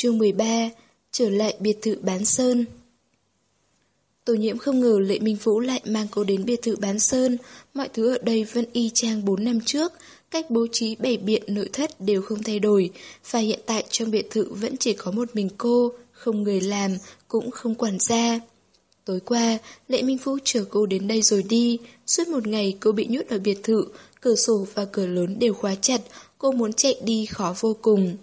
Chương 13 Trở lại biệt thự bán sơn. Tô nhiễm không ngờ Lệ Minh Vũ lại mang cô đến biệt thự bán sơn. Mọi thứ ở đây vẫn y chang 4 năm trước. Cách bố trí bày biện nội thất đều không thay đổi. Và hiện tại trong biệt thự vẫn chỉ có một mình cô Không người làm, cũng không quản gia. Tối qua, Lệ Minh Vũ chờ cô đến đây rồi đi. Suốt một ngày cô bị nhốt ở biệt thự Cửa sổ và cửa lớn đều khóa chặt. Cô muốn chạy đi khó vô cùng.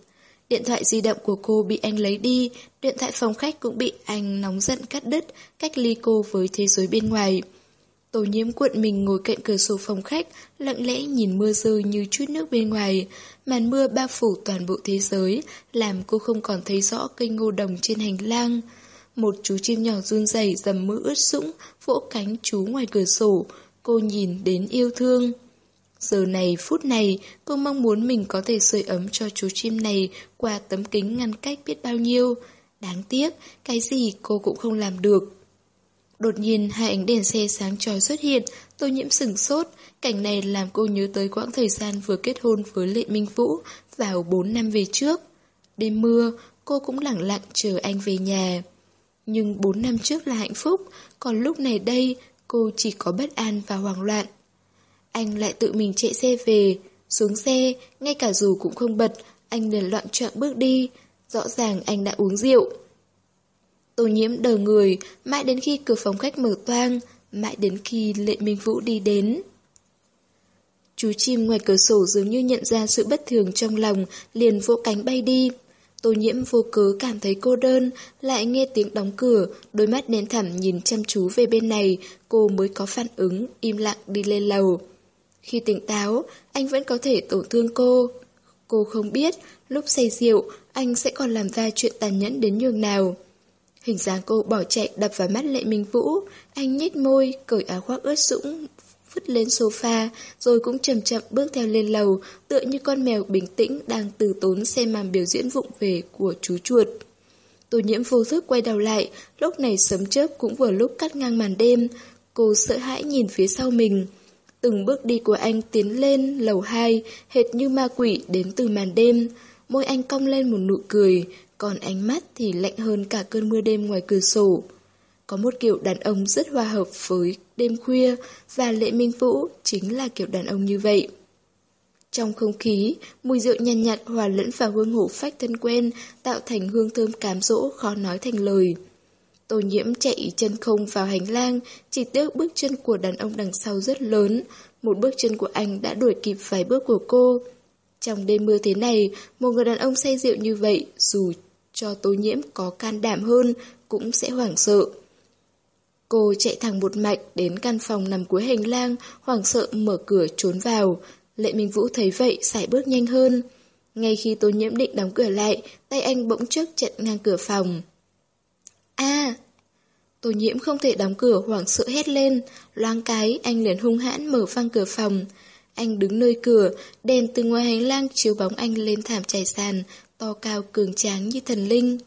Điện thoại di động của cô bị anh lấy đi, điện thoại phòng khách cũng bị anh nóng giận cắt đứt, cách ly cô với thế giới bên ngoài. Tổ nhiễm cuộn mình ngồi cạnh cửa sổ phòng khách, lặng lẽ nhìn mưa rơi như chút nước bên ngoài. Màn mưa bao phủ toàn bộ thế giới, làm cô không còn thấy rõ cây ngô đồng trên hành lang. Một chú chim nhỏ run rẩy dầm mưa ướt sũng, vỗ cánh chú ngoài cửa sổ. Cô nhìn đến yêu thương. Giờ này, phút này, cô mong muốn mình có thể sưởi ấm cho chú chim này qua tấm kính ngăn cách biết bao nhiêu. Đáng tiếc, cái gì cô cũng không làm được. Đột nhiên hai ánh đèn xe sáng tròi xuất hiện, tôi nhiễm sừng sốt. Cảnh này làm cô nhớ tới quãng thời gian vừa kết hôn với Lệ Minh Vũ vào 4 năm về trước. Đêm mưa, cô cũng lặng lặng chờ anh về nhà. Nhưng 4 năm trước là hạnh phúc, còn lúc này đây cô chỉ có bất an và hoảng loạn. Anh lại tự mình chạy xe về, xuống xe, ngay cả dù cũng không bật, anh liền loạn trọng bước đi. Rõ ràng anh đã uống rượu. Tô nhiễm đờ người, mãi đến khi cửa phòng khách mở toang, mãi đến khi Lệ Minh Vũ đi đến. Chú chim ngoài cửa sổ dường như nhận ra sự bất thường trong lòng, liền vỗ cánh bay đi. Tô nhiễm vô cớ cảm thấy cô đơn, lại nghe tiếng đóng cửa, đôi mắt đen thẳm nhìn chăm chú về bên này, cô mới có phản ứng, im lặng đi lên lầu. Khi tỉnh táo, anh vẫn có thể tổn thương cô. Cô không biết, lúc say rượu, anh sẽ còn làm ra chuyện tàn nhẫn đến nhường nào. Hình dáng cô bỏ chạy đập vào mắt Lệ Minh Vũ, anh nhếch môi, cởi áo khoác ướt sũng, vứt lên sofa, rồi cũng chậm chậm bước theo lên lầu, tựa như con mèo bình tĩnh đang từ tốn xem màn biểu diễn vụng về của chú chuột. Tô nhiễm vô thức quay đầu lại, lúc này sấm chớp cũng vừa lúc cắt ngang màn đêm, cô sợ hãi nhìn phía sau mình. Từng bước đi của anh tiến lên lầu 2, hệt như ma quỷ đến từ màn đêm. Môi anh cong lên một nụ cười, còn ánh mắt thì lạnh hơn cả cơn mưa đêm ngoài cửa sổ. Có một kiểu đàn ông rất hòa hợp với đêm khuya, và Lệ Minh Vũ chính là kiểu đàn ông như vậy. Trong không khí, mùi rượu nhàn nhạt, nhạt hòa lẫn vào hương hổ phách thân quen, tạo thành hương thơm cám dỗ khó nói thành lời. Tô nhiễm chạy chân không vào hành lang, chỉ tiếc bước chân của đàn ông đằng sau rất lớn. Một bước chân của anh đã đuổi kịp vài bước của cô. Trong đêm mưa thế này, một người đàn ông say rượu như vậy, dù cho tô nhiễm có can đảm hơn, cũng sẽ hoảng sợ. Cô chạy thẳng một mạch đến căn phòng nằm cuối hành lang, hoảng sợ mở cửa trốn vào. Lệ Minh Vũ thấy vậy, sải bước nhanh hơn. Ngay khi tô nhiễm định đóng cửa lại, tay anh bỗng chốc chặn ngang cửa phòng. À, a Tô nhiễm không thể đóng cửa hoảng sợ hét lên, loáng cái anh liền hung hãn mở phăng cửa phòng. Anh đứng nơi cửa, đèn từ ngoài hành lang chiếu bóng anh lên thảm trải sàn, to cao cường tráng như thần linh.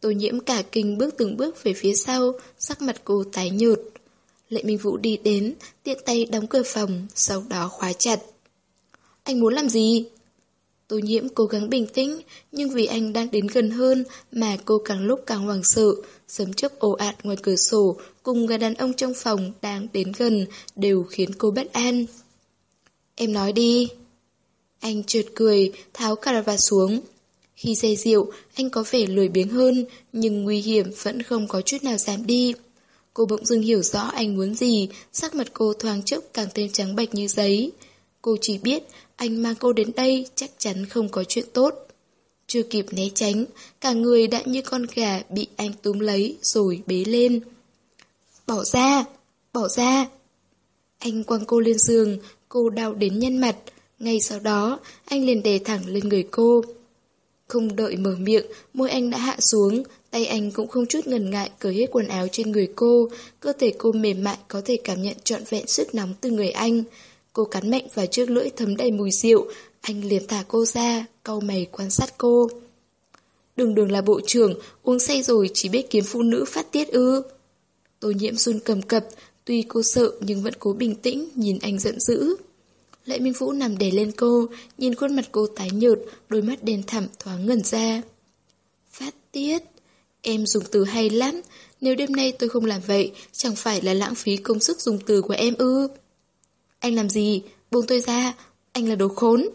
Tô nhiễm cả kinh bước từng bước về phía sau, sắc mặt cô tái nhợt. Lệ Minh Vũ đi đến, tiện tay đóng cửa phòng, sau đó khóa chặt. Anh muốn làm gì? Tô nhiễm cố gắng bình tĩnh, nhưng vì anh đang đến gần hơn mà cô càng lúc càng hoảng sợ, sấm chớp ồ ạt ngoài cửa sổ cùng người đàn ông trong phòng đang đến gần đều khiến cô bất an. Em nói đi. Anh trượt cười, tháo caravat xuống. Khi say rượu, anh có vẻ lười biếng hơn, nhưng nguy hiểm vẫn không có chút nào giảm đi. Cô bỗng dưng hiểu rõ anh muốn gì, sắc mặt cô thoáng chốc càng thêm trắng bạch như giấy. Cô chỉ biết anh mang cô đến đây chắc chắn không có chuyện tốt. Chưa kịp né tránh, cả người đã như con gà bị anh túm lấy rồi bế lên. Bỏ ra! Bỏ ra! Anh quăng cô lên giường, cô đau đến nhân mặt. Ngay sau đó, anh liền đè thẳng lên người cô. Không đợi mở miệng, môi anh đã hạ xuống, tay anh cũng không chút ngần ngại cởi hết quần áo trên người cô, cơ thể cô mềm mại có thể cảm nhận trọn vẹn sức nóng từ người anh. Cô cắn mạnh vào trước lưỡi thấm đầy mùi rượu, anh liền thả cô ra, cau mày quan sát cô. Đường đường là bộ trưởng, uống say rồi chỉ biết kiếm phụ nữ phát tiết ư. Tô nhiễm run cầm cập, tuy cô sợ nhưng vẫn cố bình tĩnh, nhìn anh giận dữ. Lệ Minh Vũ nằm đè lên cô, nhìn khuôn mặt cô tái nhợt, đôi mắt đen thẳm thoáng ngẩn ra. Phát tiết. Em dùng từ hay lắm. Nếu đêm nay tôi không làm vậy, chẳng phải là lãng phí công sức dùng từ của em ư. Anh làm gì? Buông tôi ra. Anh là đồ khốn.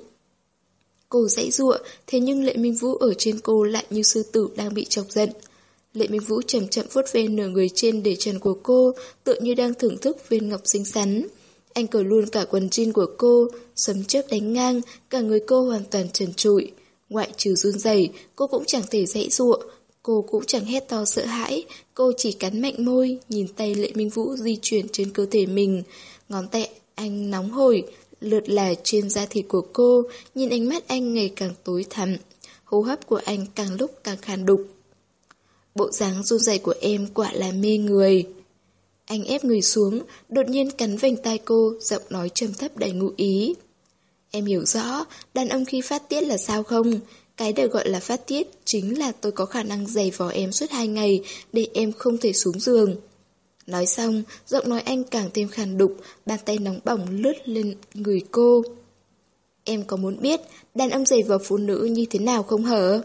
Cô dãy giụa, thế nhưng Lệ Minh Vũ ở trên cô lại như sư tử đang bị chọc giận. Lệ Minh Vũ chậm chậm vuốt ve nửa người trên để trần của cô, tựa như đang thưởng thức viên ngọc xinh xắn. Anh cởi luôn cả quần jean của cô, sấm chớp đánh ngang, cả người cô hoàn toàn trần trụi. Ngoại trừ run rẩy, cô cũng chẳng thể dãy dụa, cô cũng chẳng hét to sợ hãi, cô chỉ cắn mạnh môi, nhìn tay Lệ Minh Vũ di chuyển trên cơ thể mình. Ngón tay anh nóng hổi, lượt là trên da thịt của cô, nhìn ánh mắt anh ngày càng tối thẳm. Hô hấp của anh càng lúc càng khàn đục. Bộ dáng run rẩy của em quả là mê người. Anh ép người xuống, đột nhiên cắn vành tai cô, giọng nói trầm thấp đầy ngụ ý. Em hiểu rõ, đàn ông khi phát tiết là sao không? Cái được gọi là phát tiết chính là tôi có khả năng giày vò em suốt hai ngày để em không thể xuống giường. Nói xong, giọng nói anh càng thêm khàn đục, bàn tay nóng bỏng lướt lên người cô. Em có muốn biết đàn ông giày vào phụ nữ như thế nào không hở?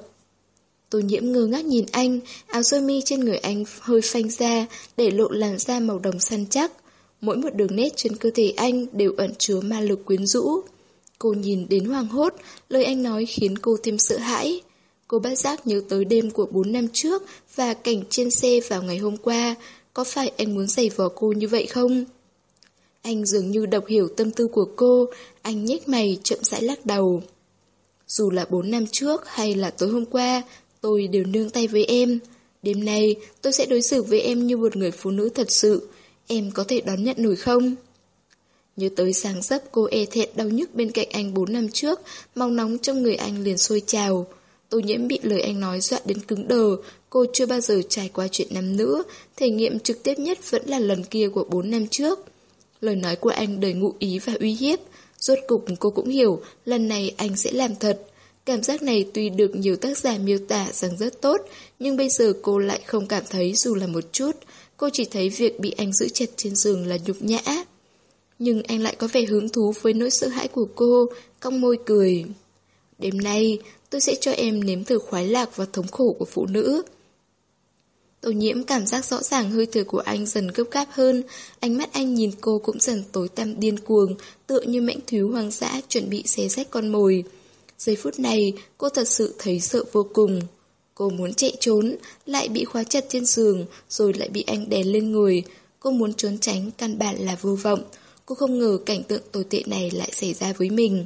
Tô nhiễm ngơ ngác nhìn anh, áo sơ mi trên người anh hơi phanh ra, để lộ làn da màu đồng săn chắc. Mỗi một đường nét trên cơ thể anh đều ẩn chứa ma lực quyến rũ. Cô nhìn đến hoàng hốt, lời anh nói khiến cô thêm sợ hãi. Cô bất giác nhớ tới đêm của 4 năm trước và cảnh trên xe vào ngày hôm qua. Có phải anh muốn giày vò cô như vậy không? Anh dường như đọc hiểu tâm tư của cô, anh nhếch mày chậm rãi lắc đầu. Dù là 4 năm trước hay là tối hôm qua, tôi đều nương tay với em. Đêm nay, tôi sẽ đối xử với em như một người phụ nữ thật sự. Em có thể đón nhận nổi không? Nhớ tới sáng dấp cô e thẹn đau nhức bên cạnh anh 4 năm trước, mong nóng trong người anh liền sôi trào. Tô nhiễm bị lời anh nói dọa đến cứng đờ, cô chưa bao giờ trải qua chuyện nam nữ, thể nghiệm trực tiếp nhất vẫn là lần kia của 4 năm trước. Lời nói của anh đầy ngụ ý và uy hiếp, rốt cục cô cũng hiểu, lần này anh sẽ làm thật. Cảm giác này tuy được nhiều tác giả miêu tả rằng rất tốt, nhưng bây giờ cô lại không cảm thấy dù là một chút. Cô chỉ thấy việc bị anh giữ chặt trên giường là nhục nhã. Nhưng anh lại có vẻ hứng thú với nỗi sợ hãi của cô, cong môi cười. Đêm nay, tôi sẽ cho em nếm thử khoái lạc và thống khổ của phụ nữ. Tô nhiễm cảm giác rõ ràng hơi thở của anh dần gấp gáp hơn, ánh mắt anh nhìn cô cũng dần tối tăm điên cuồng, tựa như mãnh thú hoang dã chuẩn bị xé rách con mồi. Giây phút này, cô thật sự thấy sợ vô cùng. Cô muốn chạy trốn, lại bị khóa chặt trên giường, rồi lại bị anh đè lên người. Cô muốn trốn tránh, căn bản là vô vọng. Cô không ngờ cảnh tượng tồi tệ này lại xảy ra với mình.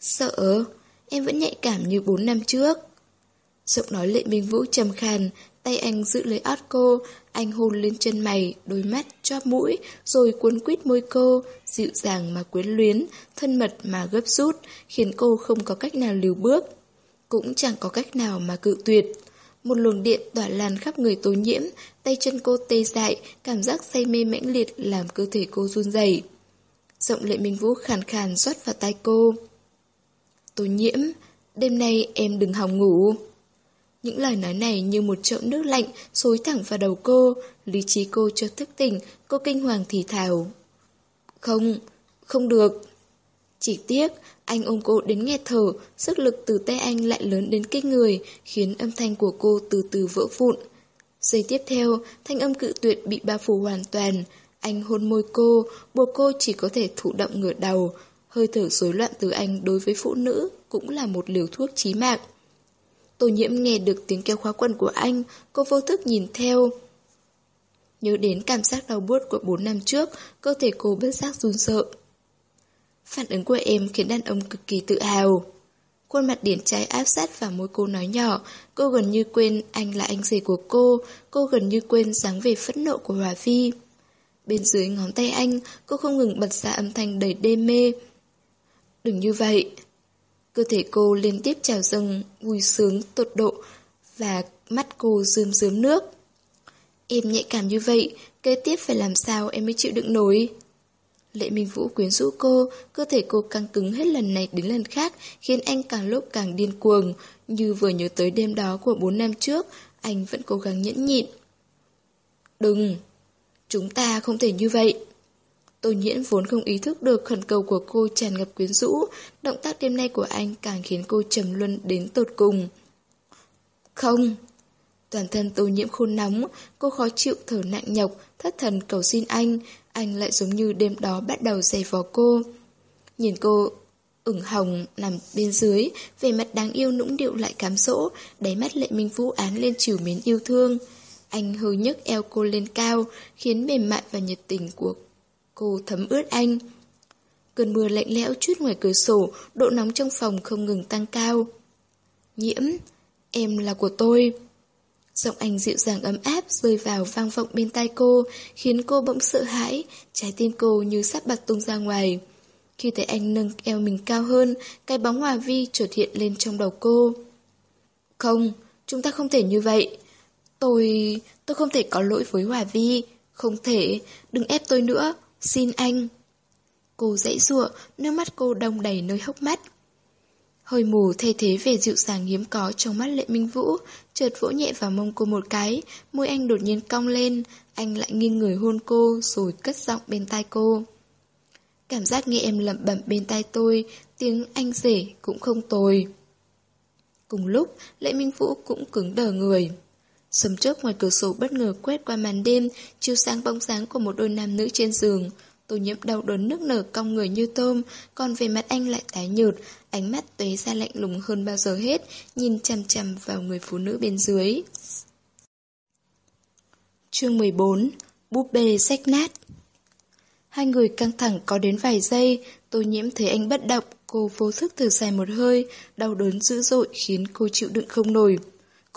Sợ, em vẫn nhạy cảm như 4 năm trước. Giọng nói lệ minh vũ trầm khàn, tay anh giữ lấy ót cô, anh hôn lên chân mày, đôi mắt, chóp mũi, rồi cuốn quýt môi cô, dịu dàng mà quyến luyến, thân mật mà gấp rút, khiến cô không có cách nào liều bước. Cũng chẳng có cách nào mà cự tuyệt. Một luồng điện tỏa lan khắp người tố nhiễm, tay chân cô tê dại, cảm giác say mê mãnh liệt làm cơ thể cô run rẩy. Giọng lệ minh vũ khàn khàn rót vào tay cô. Tố nhiễm, đêm nay em đừng hòng ngủ. Những lời nói này như một chậu nước lạnh xối thẳng vào đầu cô, lý trí cô cho thức tỉnh, cô kinh hoàng thì thào. Không, không được. Chỉ tiếc, anh ôm cô đến nghe thở, sức lực từ tay anh lại lớn đến kinh người, khiến âm thanh của cô từ từ vỡ vụn. Giây tiếp theo, thanh âm cự tuyệt bị bao phủ hoàn toàn. Anh hôn môi cô, buộc cô chỉ có thể thụ động ngửa đầu. Hơi thở rối loạn từ anh đối với phụ nữ cũng là một liều thuốc chí mạng. Tô nhiễm nghe được tiếng kêu khóa quần của anh, cô vô thức nhìn theo. Nhớ đến cảm giác đau buốt của 4 năm trước, cơ thể cô bất giác run sợ. Phản ứng của em khiến đàn ông cực kỳ tự hào. Khuôn mặt điển trai áp sát vào môi cô nói nhỏ, cô gần như quên anh là anh rể của cô, cô gần như quên dáng về phẫn nộ của Hòa Phi. Bên dưới ngón tay anh, cô không ngừng bật ra âm thanh đầy đê mê. Đừng như vậy. Cơ thể cô liên tiếp trào dâng, vui sướng, tột độ, và mắt cô rơm rớm nước. Em nhạy cảm như vậy, kế tiếp phải làm sao em mới chịu đựng nổi? Lệ Minh Vũ quyến rũ cô, cơ thể cô căng cứng hết lần này đến lần khác, khiến anh càng lúc càng điên cuồng. Như vừa nhớ tới đêm đó của 4 năm trước, anh vẫn cố gắng nhẫn nhịn. Đừng! Chúng ta không thể như vậy. Tô nhiễn vốn không ý thức được khẩn cầu của cô tràn ngập quyến rũ, động tác đêm nay của anh càng khiến cô trầm luân đến tột cùng. Không. Toàn thân tô nhiễm khôn nóng, cô khó chịu thở nặng nhọc, thất thần cầu xin anh, anh lại giống như đêm đó bắt đầu giày vò cô. Nhìn cô ửng hồng nằm bên dưới, về mặt đáng yêu nũng điệu lại cám dỗ, đáy mắt lệ minh vũ án lên chiều mến yêu thương. Anh hơi nhấc eo cô lên cao, khiến mềm mại và nhiệt tình của cô thấm ướt anh. Cơn mưa lạnh lẽo chút ngoài cửa sổ, độ nóng trong phòng không ngừng tăng cao. Nhiễm, em là của tôi. Giọng anh dịu dàng ấm áp rơi vào vang vọng bên tai cô, khiến cô bỗng sợ hãi, trái tim cô như sắp bật tung ra ngoài. Khi thấy anh nâng eo mình cao hơn, cái bóng Hòa Vi chợt hiện lên trong đầu cô. Không, chúng ta không thể như vậy. Tôi... tôi không thể có lỗi với Hòa Vi. Không thể, đừng ép tôi nữa, xin anh. Cô dãy dụa, nước mắt cô đông đầy nơi hốc mắt. Hơi mù thay thế về dịu dàng hiếm có trong mắt Lệ Minh Vũ, chợt vỗ nhẹ vào mông cô một cái, môi anh đột nhiên cong lên, anh lại nghiêng người hôn cô rồi cất giọng bên tai cô. Cảm giác nghe em lẩm bẩm bên tai tôi, tiếng anh rể cũng không tồi. Cùng lúc, Lệ Minh Vũ cũng cứng đờ người. Sấm chớp ngoài cửa sổ bất ngờ quét qua màn đêm, chiếu sáng bóng dáng của một đôi nam nữ trên giường. Tô nhiễm đau đớn nước nở cong người như tôm, còn về mặt anh lại tái nhợt, ánh mắt tuế ra lạnh lùng hơn bao giờ hết, nhìn chằm chằm vào người phụ nữ bên dưới. Chương 14 Búp bê sách nát Hai người căng thẳng có đến vài giây, tô nhiễm thấy anh bất động, cô vô thức thở dài một hơi, đau đớn dữ dội khiến cô chịu đựng không nổi.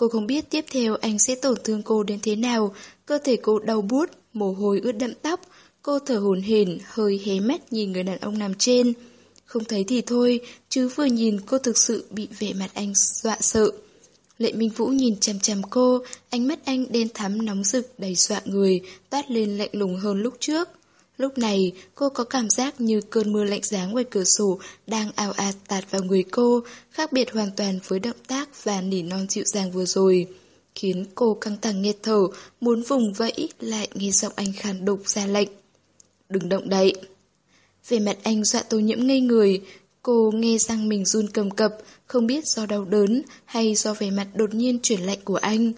Cô không biết tiếp theo anh sẽ tổn thương cô đến thế nào, cơ thể cô đau buốt, mồ hôi ướt đậm tóc, cô thở hổn hển, hơi hé mắt nhìn người đàn ông nằm trên. Không thấy thì thôi, chứ vừa nhìn cô thực sự bị vẻ mặt anh dọa sợ. Lệ Minh Vũ nhìn chằm chằm cô, ánh mắt anh đen thắm nóng rực đầy dọa người, toát lên lạnh lùng hơn lúc trước. Lúc này, cô có cảm giác như cơn mưa lạnh giá ngoài cửa sổ đang ào ạt tạt vào người cô, khác biệt hoàn toàn với động tác và nỉ non dịu dàng vừa rồi. Khiến cô căng thẳng nghẹt thở, muốn vùng vẫy, lại nghe giọng anh khàn đục ra lệnh. Đừng động đậy. Về mặt anh dọa tô nhiễm ngây người, cô nghe răng mình run cầm cập, không biết do đau đớn hay do vẻ mặt đột nhiên chuyển lạnh của anh.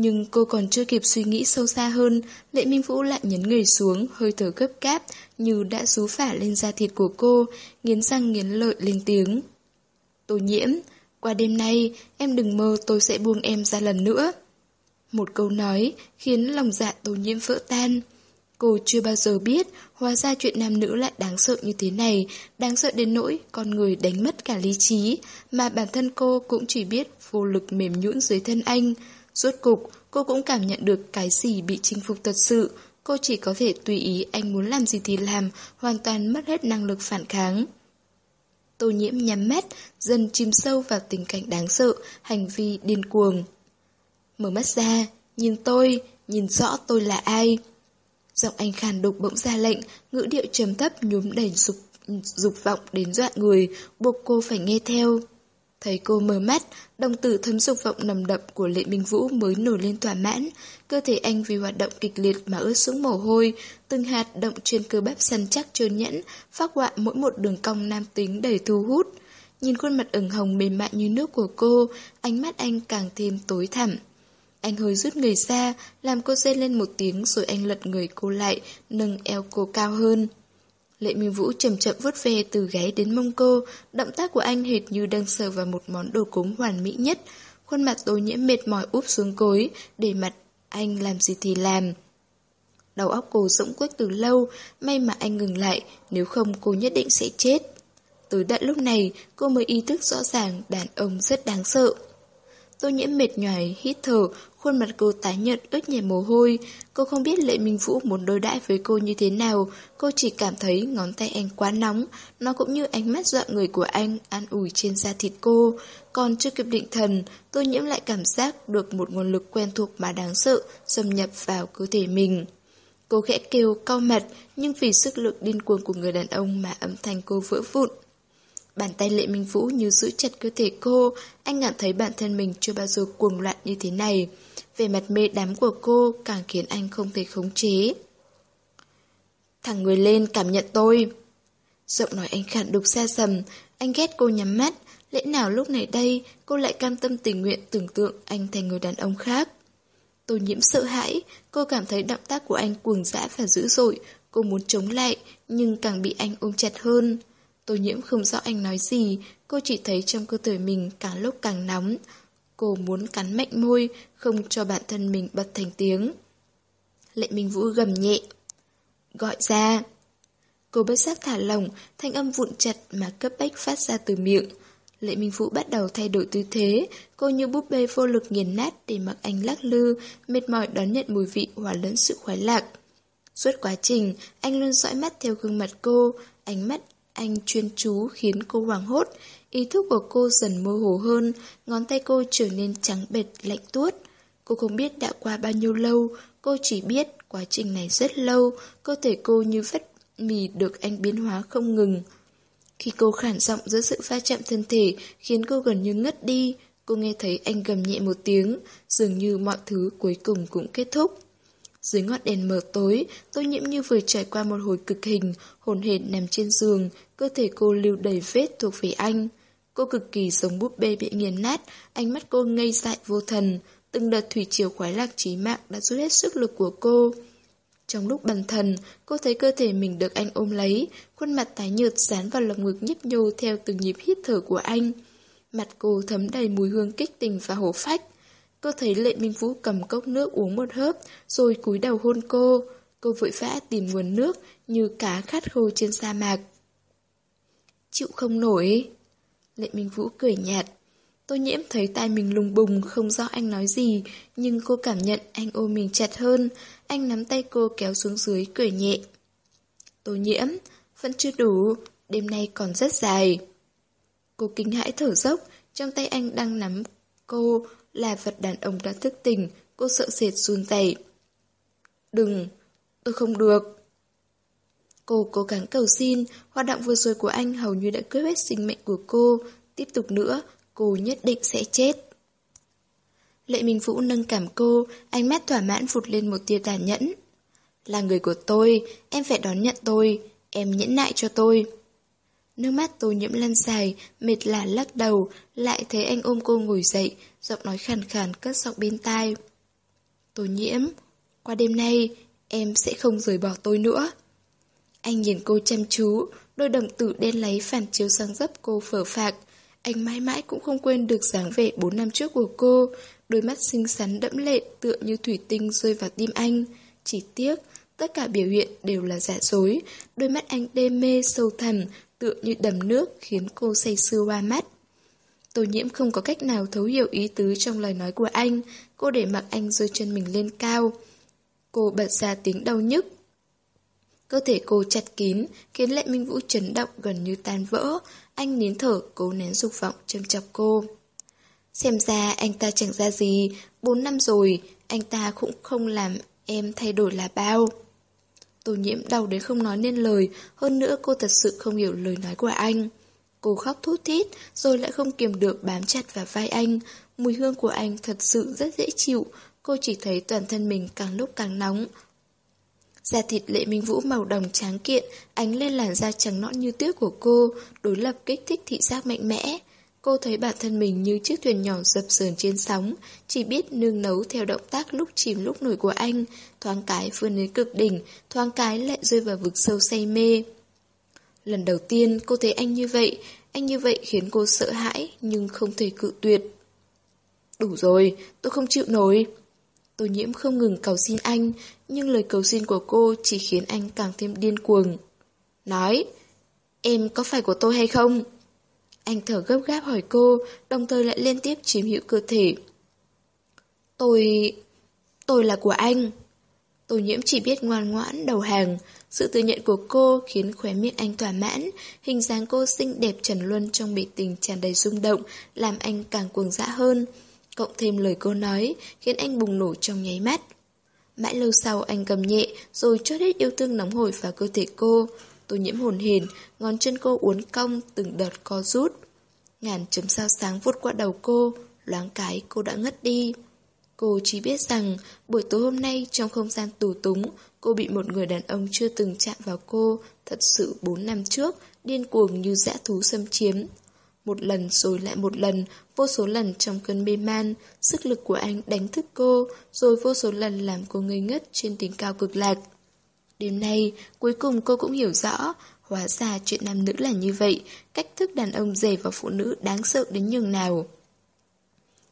Nhưng cô còn chưa kịp suy nghĩ sâu xa hơn, Lệ Minh Vũ lại nhấn người xuống, hơi thở gấp cáp như đã rú phả lên da thịt của cô, nghiến răng nghiến lợi lên tiếng. Tô nhiễm, qua đêm nay, em đừng mơ tôi sẽ buông em ra lần nữa. Một câu nói khiến lòng dạ tô nhiễm vỡ tan. Cô chưa bao giờ biết, hóa ra chuyện nam nữ lại đáng sợ như thế này, đáng sợ đến nỗi con người đánh mất cả lý trí, mà bản thân cô cũng chỉ biết vô lực mềm nhũn dưới thân anh. Rốt cục, cô cũng cảm nhận được cái gì bị chinh phục thật sự. Cô chỉ có thể tùy ý anh muốn làm gì thì làm, hoàn toàn mất hết năng lực phản kháng. Tô nhiễm nhắm mắt, dần chìm sâu vào tình cảnh đáng sợ, hành vi điên cuồng. Mở mắt ra, nhìn tôi, nhìn rõ tôi là ai. Giọng anh khàn đục bỗng ra lệnh, ngữ điệu trầm thấp nhúm đầy dục, dục vọng đến dọa người, buộc cô phải nghe theo. Thấy cô mở mắt, đồng tử thấm dục vọng nầm đậm của Lệ Minh Vũ mới nổi lên thỏa mãn. Cơ thể anh vì hoạt động kịch liệt mà ướt sũng mồ hôi, từng hạt động trên cơ bắp săn chắc trơn nhẵn phát họa mỗi một đường cong nam tính đầy thu hút. Nhìn khuôn mặt ửng hồng mềm mại như nước của cô, ánh mắt anh càng thêm tối thẳm. Anh hơi rút người ra, làm cô rên lên một tiếng rồi anh lật người cô lại, nâng eo cô cao hơn. Lệ Minh Vũ chậm chậm vuốt về từ gáy đến mông cô, động tác của anh hệt như đang sờ vào một món đồ cúng hoàn mỹ nhất. Khuôn mặt tối nhiễm mệt mỏi úp xuống cối, để mặt anh làm gì thì làm. Đầu óc cô rỗng quếch từ lâu, may mà anh ngừng lại, nếu không cô nhất định sẽ chết. Tới tận lúc này, cô mới ý thức rõ ràng đàn ông rất đáng sợ. Tô nhiễm mệt nhòi, hít thở, khuôn mặt cô tái nhợt ướt nhẹ mồ hôi. Cô không biết Lệ Minh Vũ muốn đối đãi với cô như thế nào, cô chỉ cảm thấy ngón tay anh quá nóng, nó cũng như ánh mắt dọa người của anh an ủi trên da thịt cô. Còn chưa kịp định thần, tôi nhiễm lại cảm giác được một nguồn lực quen thuộc mà đáng sợ xâm nhập vào cơ thể mình. Cô khẽ kêu cau mặt, nhưng vì sức lực điên cuồng của người đàn ông mà âm thanh cô vỡ vụn. Bàn tay Lệ Minh Vũ như giữ chặt cơ thể cô, anh cảm thấy bản thân mình chưa bao giờ cuồng loạn như thế này. Về mặt mê đắm của cô càng khiến anh không thể khống chế. Thẳng người lên cảm nhận tôi. Giọng nói anh khản đục xa sầm, anh ghét cô nhắm mắt, Lẽ nào lúc này đây cô lại cam tâm tình nguyện tưởng tượng anh thành người đàn ông khác? Tô nhiễm sợ hãi, cô cảm thấy động tác của anh cuồng dã và dữ dội, cô muốn chống lại, nhưng càng bị anh ôm chặt hơn. Tô nhiễm không rõ anh nói gì, cô chỉ thấy trong cơ thể mình càng lúc càng nóng. Cô muốn cắn mạnh môi, không cho bản thân mình bật thành tiếng. Lệ Minh Vũ gầm nhẹ. Gọi ra. Cô bất giác thả lỏng, thanh âm vụn chặt mà cấp bách phát ra từ miệng. Lệ Minh Vũ bắt đầu thay đổi tư thế, cô như búp bê vô lực nghiền nát để mặc anh lắc lư, mệt mỏi đón nhận mùi vị hòa lẫn sự khoái lạc. Suốt quá trình, anh luôn dõi mắt theo gương mặt cô, ánh mắt anh chuyên chú khiến cô hoảng hốt. Ý thức của cô dần mơ hồ hơn, ngón tay cô trở nên trắng bệt, lạnh tuốt. Cô không biết đã qua bao nhiêu lâu, cô chỉ biết quá trình này rất lâu, cơ thể cô như vết mì được anh biến hóa không ngừng. Khi cô khản giọng giữa sự va chạm thân thể khiến cô gần như ngất đi, cô nghe thấy anh gầm nhẹ một tiếng, dường như mọi thứ cuối cùng cũng kết thúc. Dưới ngọn đèn mờ tối, tôi nhiễm như vừa trải qua một hồi cực hình, hồn hển nằm trên giường, cơ thể cô lưu đầy vết thuộc về anh. Cô cực kỳ giống búp bê bị nghiền nát, ánh mắt cô ngây dại vô thần, từng đợt thủy triều khoái lạc trí mạng đã rút hết sức lực của cô. Trong lúc bần thần, cô thấy cơ thể mình được anh ôm lấy, khuôn mặt tái nhợt dán vào lồng ngực nhấp nhô theo từng nhịp hít thở của anh. Mặt cô thấm đầy mùi hương kích tình và hổ phách. Cô thấy Lệ Minh Vũ cầm cốc nước uống một hớp, rồi cúi đầu hôn cô. Cô vội vã tìm nguồn nước như cá khát khô trên sa mạc. Chịu không nổi. Lệ Minh Vũ cười nhạt. Tô nhiễm thấy tai mình lùng bùng, không rõ anh nói gì, nhưng cô cảm nhận anh ôm mình chặt hơn. Anh nắm tay cô kéo xuống dưới, cười nhẹ. Tô nhiễm, vẫn chưa đủ, đêm nay còn rất dài. Cô kinh hãi thở dốc, trong tay anh đang nắm cô là vật đàn ông đã thức tỉnh, cô sợ sệt run rẩy. Đừng, tôi không được. Cô cố gắng cầu xin, hoạt động vừa rồi của anh hầu như đã cướp hết sinh mệnh của cô. Tiếp tục nữa, cô nhất định sẽ chết. Lệ Minh Vũ nâng cảm cô, ánh mắt thỏa mãn vụt lên một tia tàn nhẫn. Là người của tôi, em phải đón nhận tôi, em nhẫn nại cho tôi. Nước mắt tô nhiễm lăn dài, mệt lả lắc đầu, lại thấy anh ôm cô ngồi dậy, giọng nói khàn khàn cất giọng bên tai. Tô nhiễm, qua đêm nay, em sẽ không rời bỏ tôi nữa. Anh nhìn cô chăm chú, đôi đồng tử đen lấy phản chiếu sang dấp cô phở phạc. Anh mãi mãi cũng không quên được dáng vẻ 4 năm trước của cô, đôi mắt xinh xắn đẫm lệ tựa như thủy tinh rơi vào tim anh. Chỉ tiếc, tất cả biểu hiện đều là giả dối, đôi mắt anh đê mê sâu thẳm, tựa như đầm nước khiến cô say sưa hoa mắt. Tô nhiễm không có cách nào thấu hiểu ý tứ trong lời nói của anh, cô để mặc anh rơi chân mình lên cao. Cô bật ra tiếng đau nhức. Cơ thể cô chặt kín, khiến lệ minh vũ chấn động gần như tan vỡ. Anh nín thở, cố nén dục vọng châm chọc cô. Xem ra anh ta chẳng ra gì, bốn năm rồi, anh ta cũng không làm em thay đổi là bao. Tô nhiễm đau đến không nói nên lời, hơn nữa cô thật sự không hiểu lời nói của anh. Cô khóc thút thít, rồi lại không kiềm được bám chặt vào vai anh. Mùi hương của anh thật sự rất dễ chịu, cô chỉ thấy toàn thân mình càng lúc càng nóng. Da thịt lệ minh vũ màu đồng tráng kiện, ánh lên làn da trắng nõn như tuyết của cô, đối lập kích thích thị giác mạnh mẽ. Cô thấy bản thân mình như chiếc thuyền nhỏ dập sờn trên sóng, chỉ biết nương nấu theo động tác lúc chìm lúc nổi của anh, thoáng cái vươn đến cực đỉnh, thoáng cái lại rơi vào vực sâu say mê. Lần đầu tiên cô thấy anh như vậy, anh như vậy khiến cô sợ hãi nhưng không thể cự tuyệt. Đủ rồi, tôi không chịu nổi. Tô nhiễm không ngừng cầu xin anh, nhưng lời cầu xin của cô chỉ khiến anh càng thêm điên cuồng. Nói, em có phải của tôi hay không? Anh thở gấp gáp hỏi cô, đồng thời lại liên tiếp chiếm hữu cơ thể. Tôi... tôi là của anh. Tô nhiễm chỉ biết ngoan ngoãn đầu hàng. Sự tự nhận của cô khiến khóe miệng anh thỏa mãn. Hình dáng cô xinh đẹp trần luân trong bị tình tràn đầy rung động, làm anh càng cuồng dã hơn. Cộng thêm lời cô nói, khiến anh bùng nổ trong nháy mắt. Mãi lâu sau anh cầm nhẹ, rồi chốt hết yêu thương nóng hổi vào cơ thể cô. Tô nhiễm hồn hền, ngón chân cô uốn cong từng đợt co rút. Ngàn chấm sao sáng vút qua đầu cô, loáng cái cô đã ngất đi. Cô chỉ biết rằng buổi tối hôm nay trong không gian tù túng, cô bị một người đàn ông chưa từng chạm vào cô, thật sự 4 năm trước, điên cuồng như dã thú xâm chiếm. Một lần rồi lại một lần, vô số lần trong cơn mê man, sức lực của anh đánh thức cô, rồi vô số lần làm cô ngây ngất trên đỉnh cao cực lạc. Đêm nay, cuối cùng cô cũng hiểu rõ, hóa ra chuyện nam nữ là như vậy, cách thức đàn ông dày vào phụ nữ đáng sợ đến nhường nào.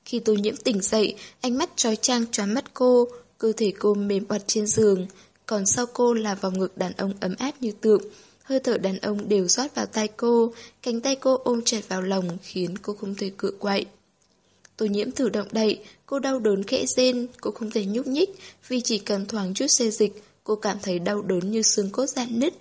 Khi tô nhiễm tỉnh dậy, ánh mắt trói trang choáng mắt cô, cơ thể cô mềm bọt trên giường, còn sau cô là vòng ngực đàn ông ấm áp như tượng. Hơi thở đàn ông đều rót vào tay cô, cánh tay cô ôm chặt vào lòng khiến cô không thể cựa quậy. Tô nhiễm thử động đậy, cô đau đớn khẽ rên, cô không thể nhúc nhích vì chỉ cần thoáng chút xê dịch, cô cảm thấy đau đớn như xương cốt dạn nứt.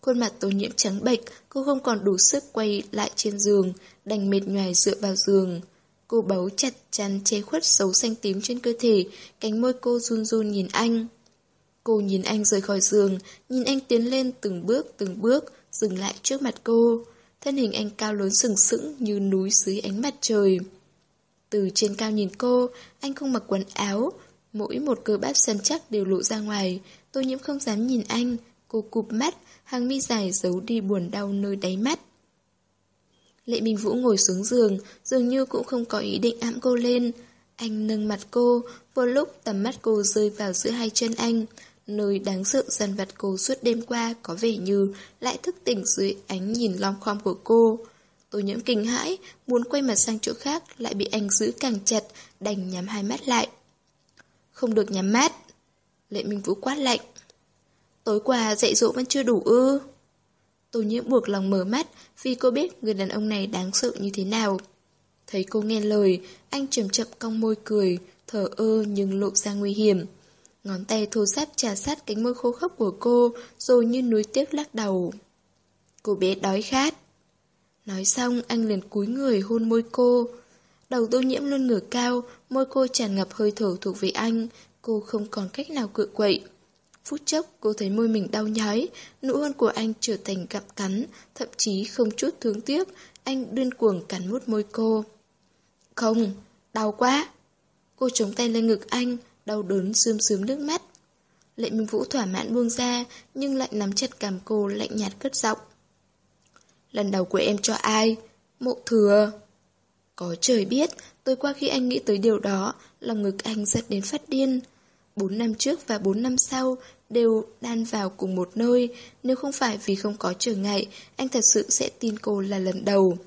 Khuôn mặt tô nhiễm trắng bệch, cô không còn đủ sức quay lại trên giường, đành mệt nhoài dựa vào giường. Cô bấu chặt chăn che khuất xấu xanh tím trên cơ thể, cánh môi cô run run nhìn anh. Cô nhìn anh rời khỏi giường, nhìn anh tiến lên từng bước từng bước, dừng lại trước mặt cô. Thân hình anh cao lớn sừng sững như núi dưới ánh mặt trời. Từ trên cao nhìn cô, anh không mặc quần áo, mỗi một cơ bắp săn chắc đều lộ ra ngoài. Tô nhiễm không dám nhìn anh, cô cụp mắt, hàng mi dài giấu đi buồn đau nơi đáy mắt. Lệ Minh Vũ ngồi xuống giường, dường như cũng không có ý định ẵm cô lên. Anh nâng mặt cô, vô lúc tầm mắt cô rơi vào giữa hai chân anh. Nơi đáng sợ dần vặt cô suốt đêm qua có vẻ như lại thức tỉnh dưới ánh nhìn long khom của cô. Tôi nhiễm kinh hãi, muốn quay mặt sang chỗ khác lại bị anh giữ càng chặt, đành nhắm hai mắt lại. Không được nhắm mắt. Lệ Minh Vũ quát lạnh. Tối qua dạy dỗ vẫn chưa đủ ư. Tô nhiễm buộc lòng mở mắt vì cô biết người đàn ông này đáng sợ như thế nào. Thấy cô nghe lời, anh chậm chậm cong môi cười, thở ơ nhưng lộ ra nguy hiểm. Ngón tay thô sáp trà sát cánh môi khô khốc của cô, rồi như núi tiếc lắc đầu. Cô bé đói khát. Nói xong, anh liền cúi người hôn môi cô. Đầu tô nhiễm luôn ngửa cao, môi cô tràn ngập hơi thở thuộc về anh, cô không còn cách nào cự quậy. Phút chốc cô thấy môi mình đau nhói, nụ hôn của anh trở thành gặm cắn, thậm chí không chút thương tiếc, anh điên cuồng cắn mút môi cô. Không, đau quá. Cô chống tay lên ngực anh, đau đớn sươm sướm nước mắt. Lệ Minh Vũ thỏa mãn buông ra, nhưng lại nắm chặt cằm cô lạnh nhạt cất giọng. Lần đầu của em cho ai? Mộ thừa. Có trời biết, tôi qua khi anh nghĩ tới điều đó, lòng ngực anh giật đến phát điên. Bốn năm trước và bốn năm sau đều đan vào cùng một nơi, nếu không phải vì không có trở ngại, anh thật sự sẽ tin cô là lần đầu.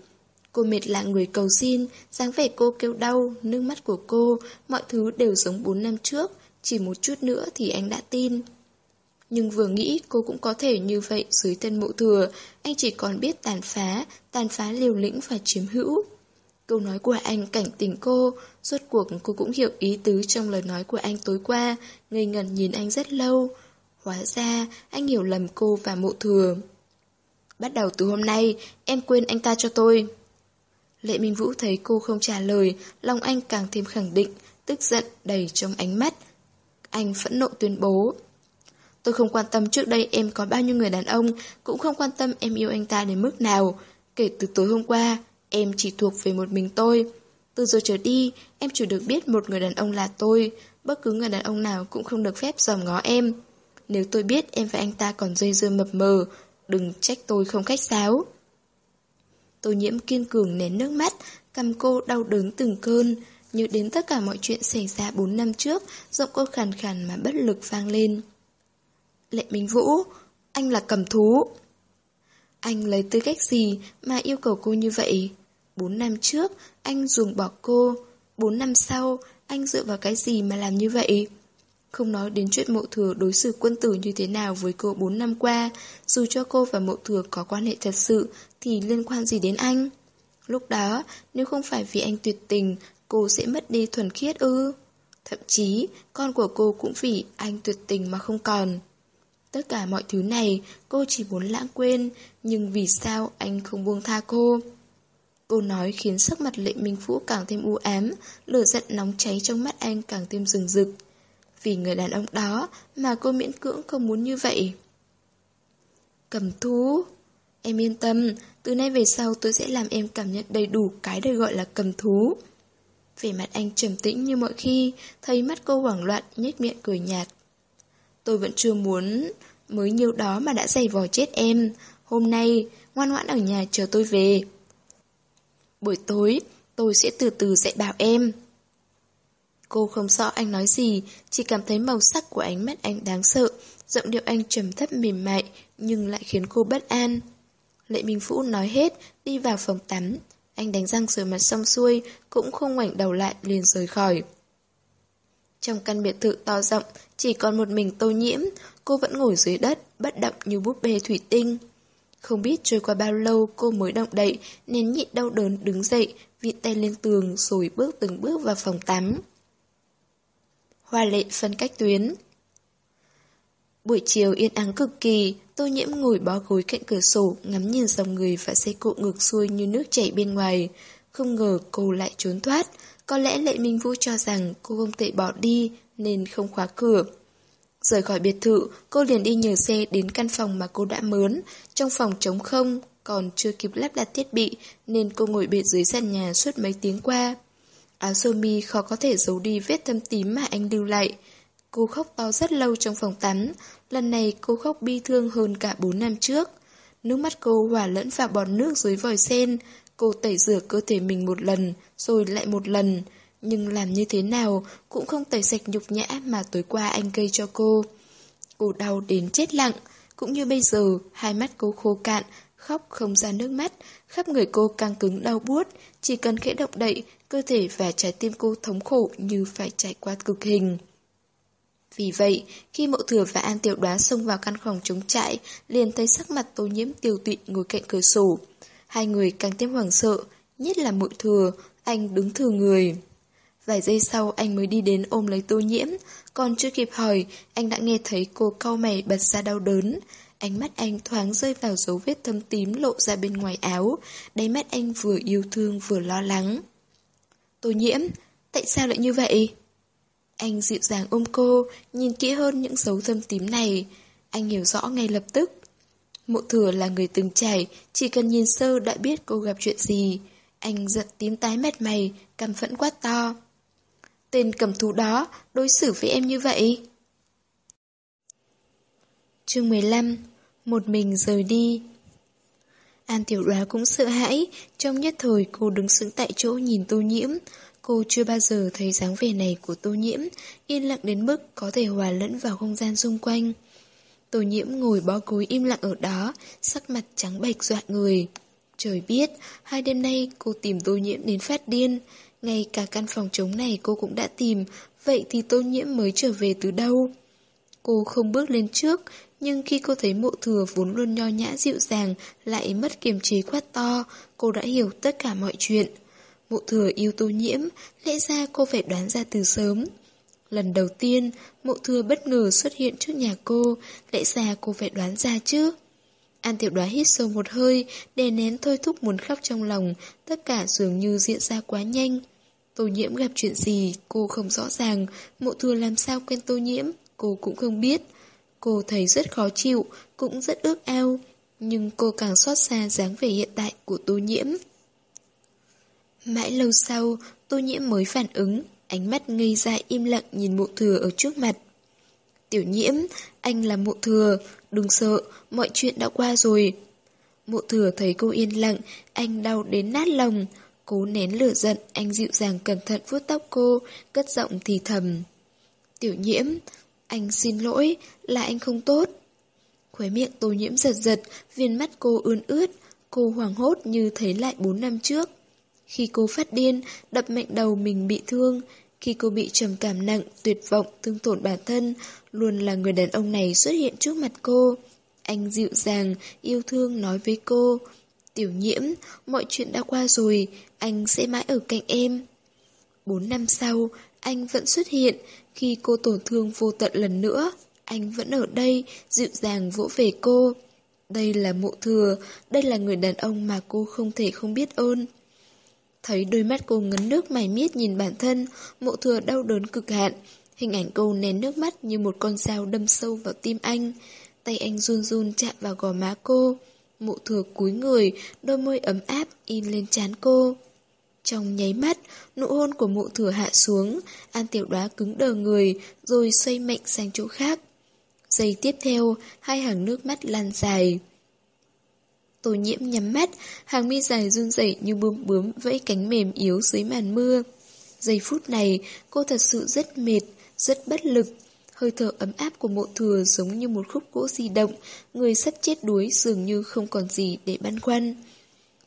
Cô mệt lạ người cầu xin, dáng vẻ cô kêu đau, nước mắt của cô, mọi thứ đều giống 4 năm trước, chỉ một chút nữa thì anh đã tin. Nhưng vừa nghĩ cô cũng có thể như vậy dưới thân mộ thừa, anh chỉ còn biết tàn phá, tàn phá liều lĩnh và chiếm hữu. Câu nói của anh cảnh tỉnh cô, rốt cuộc cô cũng hiểu ý tứ trong lời nói của anh tối qua, ngây ngẩn nhìn anh rất lâu. Hóa ra, anh hiểu lầm cô và mộ thừa. Bắt đầu từ hôm nay, em quên anh ta cho tôi. Lệ Minh Vũ thấy cô không trả lời, lòng anh càng thêm khẳng định, tức giận đầy trong ánh mắt. Anh phẫn nộ tuyên bố. Tôi không quan tâm trước đây em có bao nhiêu người đàn ông, cũng không quan tâm em yêu anh ta đến mức nào. Kể từ tối hôm qua, em chỉ thuộc về một mình tôi. Từ giờ trở đi, em chỉ được biết một người đàn ông là tôi. Bất cứ người đàn ông nào cũng không được phép dòm ngó em. Nếu tôi biết em và anh ta còn dây dưa mập mờ, đừng trách tôi không khách sáo. Tô nhiễm kiên cường nén nước mắt, cầm cô đau đớn từng cơn. Nhớ đến tất cả mọi chuyện xảy ra 4 năm trước, giọng cô khàn khàn mà bất lực vang lên. Lệ Minh Vũ, anh là cầm thú. Anh lấy tư cách gì mà yêu cầu cô như vậy? Bốn năm trước, anh dùng bỏ cô. bốn năm sau, anh dựa vào cái gì mà làm như vậy? Không nói đến chuyện mộ thừa đối xử quân tử như thế nào với cô bốn năm qua, dù cho cô và mộ thừa có quan hệ thật sự, thì liên quan gì đến anh? Lúc đó, nếu không phải vì anh tuyệt tình, cô sẽ mất đi thuần khiết ư. Thậm chí, con của cô cũng vì anh tuyệt tình mà không còn. Tất cả mọi thứ này, cô chỉ muốn lãng quên, nhưng vì sao anh không buông tha cô? Cô nói khiến sắc mặt lệ minh phũ càng thêm u ám, lửa giận nóng cháy trong mắt anh càng thêm rừng rực. Vì người đàn ông đó mà cô miễn cưỡng không muốn như vậy. Cầm thú Em yên tâm, từ nay về sau tôi sẽ làm em cảm nhận đầy đủ cái được gọi là cầm thú. Vẻ mặt anh trầm tĩnh như mọi khi, thấy mắt cô hoảng loạn, nhếch miệng cười nhạt. Tôi vẫn chưa muốn, mới nhiêu đó mà đã giày vò chết em. Hôm nay, ngoan ngoãn ở nhà chờ tôi về. Buổi tối, tôi sẽ từ từ dạy bảo em. Cô không rõ anh nói gì, chỉ cảm thấy màu sắc của ánh mắt anh đáng sợ, giọng điệu anh trầm thấp mềm mại, nhưng lại khiến cô bất an. Lệ Minh Vũ nói hết, đi vào phòng tắm. Anh đánh răng rửa mặt xong xuôi, cũng không ngoảnh đầu lại liền rời khỏi. Trong căn biệt thự to rộng, chỉ còn một mình tô nhiễm, cô vẫn ngồi dưới đất, bất động như búp bê thủy tinh. Không biết trôi qua bao lâu cô mới động đậy, nên nhịn đau đớn đứng dậy, vịn tay lên tường rồi bước từng bước vào phòng tắm. Hoa lệ phân cách tuyến Buổi chiều yên ắng cực kỳ, tô nhiễm ngồi bó gối cạnh cửa sổ, ngắm nhìn dòng người và xe cộ ngược xuôi như nước chảy bên ngoài. Không ngờ cô lại trốn thoát. Có lẽ Lệ Minh Vũ cho rằng cô không thể bỏ đi, nên không khóa cửa. Rời khỏi biệt thự, cô liền đi nhờ xe đến căn phòng mà cô đã mướn. Trong phòng trống không, còn chưa kịp lắp đặt thiết bị, nên cô ngồi bệt dưới sàn nhà suốt mấy tiếng qua. Áo sơ mi khó có thể giấu đi vết thâm tím mà anh lưu lại. Cô khóc to rất lâu trong phòng tắm, lần này cô khóc bi thương hơn cả 4 năm trước. Nước mắt cô hòa lẫn vào bọt nước dưới vòi sen, cô tẩy rửa cơ thể mình một lần, rồi lại một lần. Nhưng làm như thế nào cũng không tẩy sạch nhục nhã mà tối qua anh gây cho cô. Cô đau đến chết lặng, cũng như bây giờ, hai mắt cô khô cạn, khóc không ra nước mắt, khắp người cô căng cứng đau buốt, chỉ cần khẽ động đậy, cơ thể và trái tim cô thống khổ như phải trải qua cực hình. Vì vậy, khi mộ thừa và An Tiểu Đoá xông vào căn phòng chống trại, liền thấy sắc mặt tô nhiễm tiêu tụy ngồi cạnh cửa sổ. Hai người càng thêm hoảng sợ, nhất là mộ thừa, anh đứng thừa người. Vài giây sau anh mới đi đến ôm lấy tô nhiễm, còn chưa kịp hỏi, anh đã nghe thấy cô cau mày bật ra đau đớn. Ánh mắt anh thoáng rơi vào dấu vết thâm tím lộ ra bên ngoài áo, đáy mắt anh vừa yêu thương vừa lo lắng. Tô nhiễm, tại sao lại như vậy? Anh dịu dàng ôm cô, nhìn kỹ hơn những dấu thâm tím này. Anh hiểu rõ ngay lập tức. Mộ thừa là người từng trải, chỉ cần nhìn sơ đã biết cô gặp chuyện gì. Anh giận tím tái mét mày, căm phẫn quát to. Tên cầm thú đó, đối xử với em như vậy. chương 15 Một mình rời đi An tiểu đoá cũng sợ hãi, trong nhất thời cô đứng sững tại chỗ nhìn tô nhiễm. Cô chưa bao giờ thấy dáng vẻ này của tô nhiễm, yên lặng đến mức có thể hòa lẫn vào không gian xung quanh. Tô nhiễm ngồi bó cối im lặng ở đó, sắc mặt trắng bệch dọa người. Trời biết, hai đêm nay cô tìm tô nhiễm đến phát điên. Ngay cả căn phòng trống này cô cũng đã tìm, vậy thì tô nhiễm mới trở về từ đâu? Cô không bước lên trước, nhưng khi cô thấy mộ thừa vốn luôn nho nhã dịu dàng lại mất kiềm chế quát to, cô đã hiểu tất cả mọi chuyện. Mộ thừa yêu tô nhiễm, lẽ ra cô phải đoán ra từ sớm. Lần đầu tiên, mộ thừa bất ngờ xuất hiện trước nhà cô, lẽ ra cô phải đoán ra chứ. An tiểu đoá hít sâu một hơi, đè nén thôi thúc muốn khóc trong lòng, tất cả dường như diễn ra quá nhanh. Tô nhiễm gặp chuyện gì, cô không rõ ràng, mộ thừa làm sao quen tô nhiễm, cô cũng không biết. Cô thấy rất khó chịu, cũng rất ước ao, nhưng cô càng xót xa dáng vẻ hiện tại của tô nhiễm. Mãi lâu sau, tô nhiễm mới phản ứng, ánh mắt ngây dại im lặng nhìn mộ thừa ở trước mặt. Tiểu nhiễm, anh là mộ thừa, đừng sợ, mọi chuyện đã qua rồi. Mộ thừa thấy cô yên lặng, anh đau đến nát lòng. Cố nén lửa giận, anh dịu dàng cẩn thận vuốt tóc cô, cất giọng thì thầm. Tiểu nhiễm, anh xin lỗi, là anh không tốt. Khóe miệng tô nhiễm giật giật, viên mắt cô ươn ướt, cô hoảng hốt như thấy lại bốn năm trước. Khi cô phát điên, đập mạnh đầu mình bị thương, khi cô bị trầm cảm nặng, tuyệt vọng, thương tổn bản thân, luôn là người đàn ông này xuất hiện trước mặt cô. Anh dịu dàng, yêu thương nói với cô, Tiểu nhiễm, mọi chuyện đã qua rồi, anh sẽ mãi ở cạnh em. Bốn năm sau, anh vẫn xuất hiện, khi cô tổn thương vô tận lần nữa, anh vẫn ở đây, dịu dàng vỗ về cô. Đây là mộ thừa, đây là người đàn ông mà cô không thể không biết ơn. Thấy đôi mắt cô ngấn nước mày miết nhìn bản thân, mộ thừa đau đớn cực hạn. Hình ảnh cô nén nước mắt như một con dao đâm sâu vào tim anh. Tay anh run run chạm vào gò má cô. Mộ thừa cúi người, đôi môi ấm áp in lên trán cô. Trong nháy mắt, nụ hôn của mộ thừa hạ xuống, An Tiểu Đoá cứng đờ người, rồi xoay mạnh sang chỗ khác. Giây tiếp theo, hai hàng nước mắt lan dài. Tô nhiễm nhắm mắt, hàng mi dài run rẩy như bướm bướm vẫy cánh mềm yếu dưới màn mưa. Giây phút này, cô thật sự rất mệt, rất bất lực. Hơi thở ấm áp của mộ thừa giống như một khúc gỗ di động, người sắp chết đuối dường như không còn gì để băn khoăn.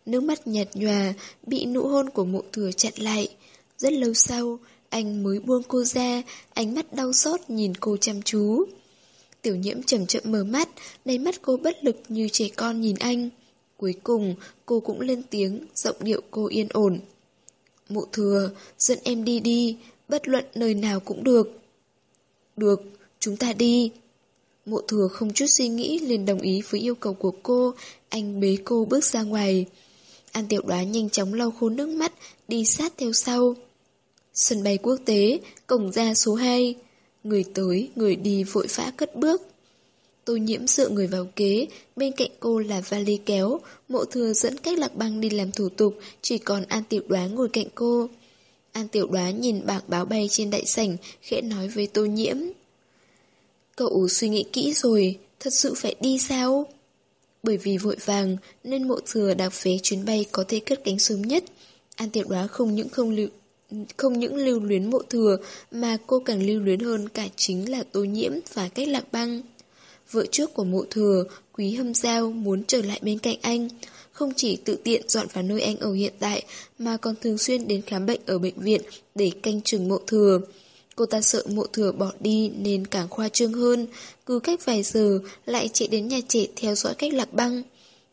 Nước mắt nhạt nhòa, bị nụ hôn của mộ thừa chặn lại. Rất lâu sau, anh mới buông cô ra, ánh mắt đau xót nhìn cô chăm chú. Tiểu nhiễm chậm chậm mở mắt, đáy mắt cô bất lực như trẻ con nhìn anh. Cuối cùng, cô cũng lên tiếng, giọng điệu cô yên ổn. mộ thừa, dẫn em đi đi, bất luận nơi nào cũng được. Được, chúng ta đi. Mộ thừa không chút suy nghĩ liền đồng ý với yêu cầu của cô, anh bế cô bước ra ngoài. An tiểu đoá nhanh chóng lau khô nước mắt, đi sát theo sau. Sân bay quốc tế, cổng ra số 2. Người tới, người đi vội vã cất bước. Tô nhiễm dựa người vào kế, bên cạnh cô là vali kéo, mộ thừa dẫn cách lạc băng đi làm thủ tục, chỉ còn An Tiểu Đoá ngồi cạnh cô. An Tiểu Đoá nhìn bảng báo bay trên đại sảnh, khẽ nói với tô nhiễm. Cậu suy nghĩ kỹ rồi, thật sự phải đi sao? Bởi vì vội vàng, nên mộ thừa đạp vé chuyến bay có thể cất cánh sớm nhất. An Tiểu Đoá không những không lưu, không những lưu luyến mộ thừa, mà cô càng lưu luyến hơn cả chính là tô nhiễm và cách lạc băng. Vợ trước của mộ thừa, quý hâm giao muốn trở lại bên cạnh anh. Không chỉ tự tiện dọn vào nơi anh ở hiện tại, mà còn thường xuyên đến khám bệnh ở bệnh viện để canh chừng mộ thừa. Cô ta sợ mộ thừa bỏ đi nên càng khoa trương hơn, cứ cách vài giờ lại chạy đến nhà trẻ theo dõi cách lạc băng.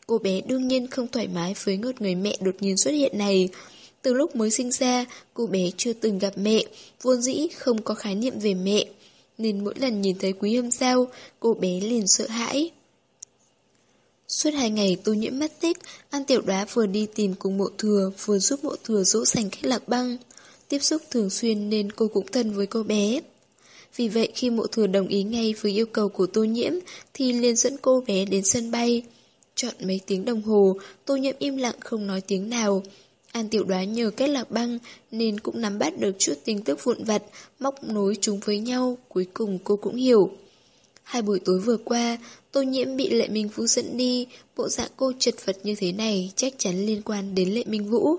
Cô bé đương nhiên không thoải mái với ngợt người mẹ đột nhiên xuất hiện này. Từ lúc mới sinh ra, cô bé chưa từng gặp mẹ, vốn dĩ không có khái niệm về mẹ nên mỗi lần nhìn thấy quý hâm sao, cô bé liền sợ hãi. Suốt hai ngày tô nhiễm mất tích, An Tiểu Đoá vừa đi tìm cùng mộ thừa, vừa giúp mộ thừa dỗ dành khách lạc băng. Tiếp xúc thường xuyên nên cô cũng thân với cô bé. Vì vậy khi mộ thừa đồng ý ngay với yêu cầu của tô nhiễm, thì liền dẫn cô bé đến sân bay. Chọn mấy tiếng đồng hồ, tô nhiễm im lặng không nói tiếng nào. An tiểu đoá nhờ kết lạc băng nên cũng nắm bắt được chút tin tức vụn vặt, móc nối chúng với nhau, cuối cùng cô cũng hiểu. Hai buổi tối vừa qua, tô nhiễm bị Lệ Minh Vũ dẫn đi, bộ dạng cô chật vật như thế này chắc chắn liên quan đến Lệ Minh Vũ.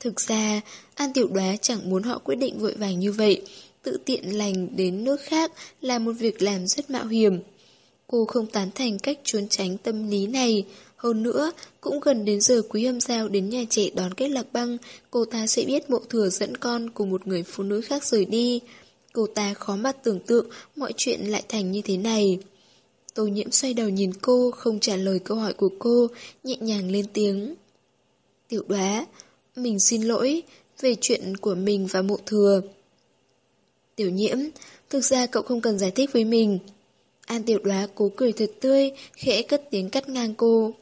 Thực ra, An Tiểu Đoá chẳng muốn họ quyết định vội vàng như vậy, tự tiện lành đến nước khác là một việc làm rất mạo hiểm. Cô không tán thành cách trốn tránh tâm lý này, hơn nữa, cũng gần đến giờ quý âm giao đến nhà trẻ đón kết lạc băng, cô ta sẽ biết mộ thừa dẫn con cùng một người phụ nữ khác rời đi. Cô ta khó mà tưởng tượng mọi chuyện lại thành như thế này. Tô nhiễm xoay đầu nhìn cô, không trả lời câu hỏi của cô, nhẹ nhàng lên tiếng. Tiểu đoá, mình xin lỗi về chuyện của mình và mộ thừa. Tiểu nhiễm, thực ra cậu không cần giải thích với mình. An tiểu đoá cố cười thật tươi, khẽ cất tiếng cắt ngang cô.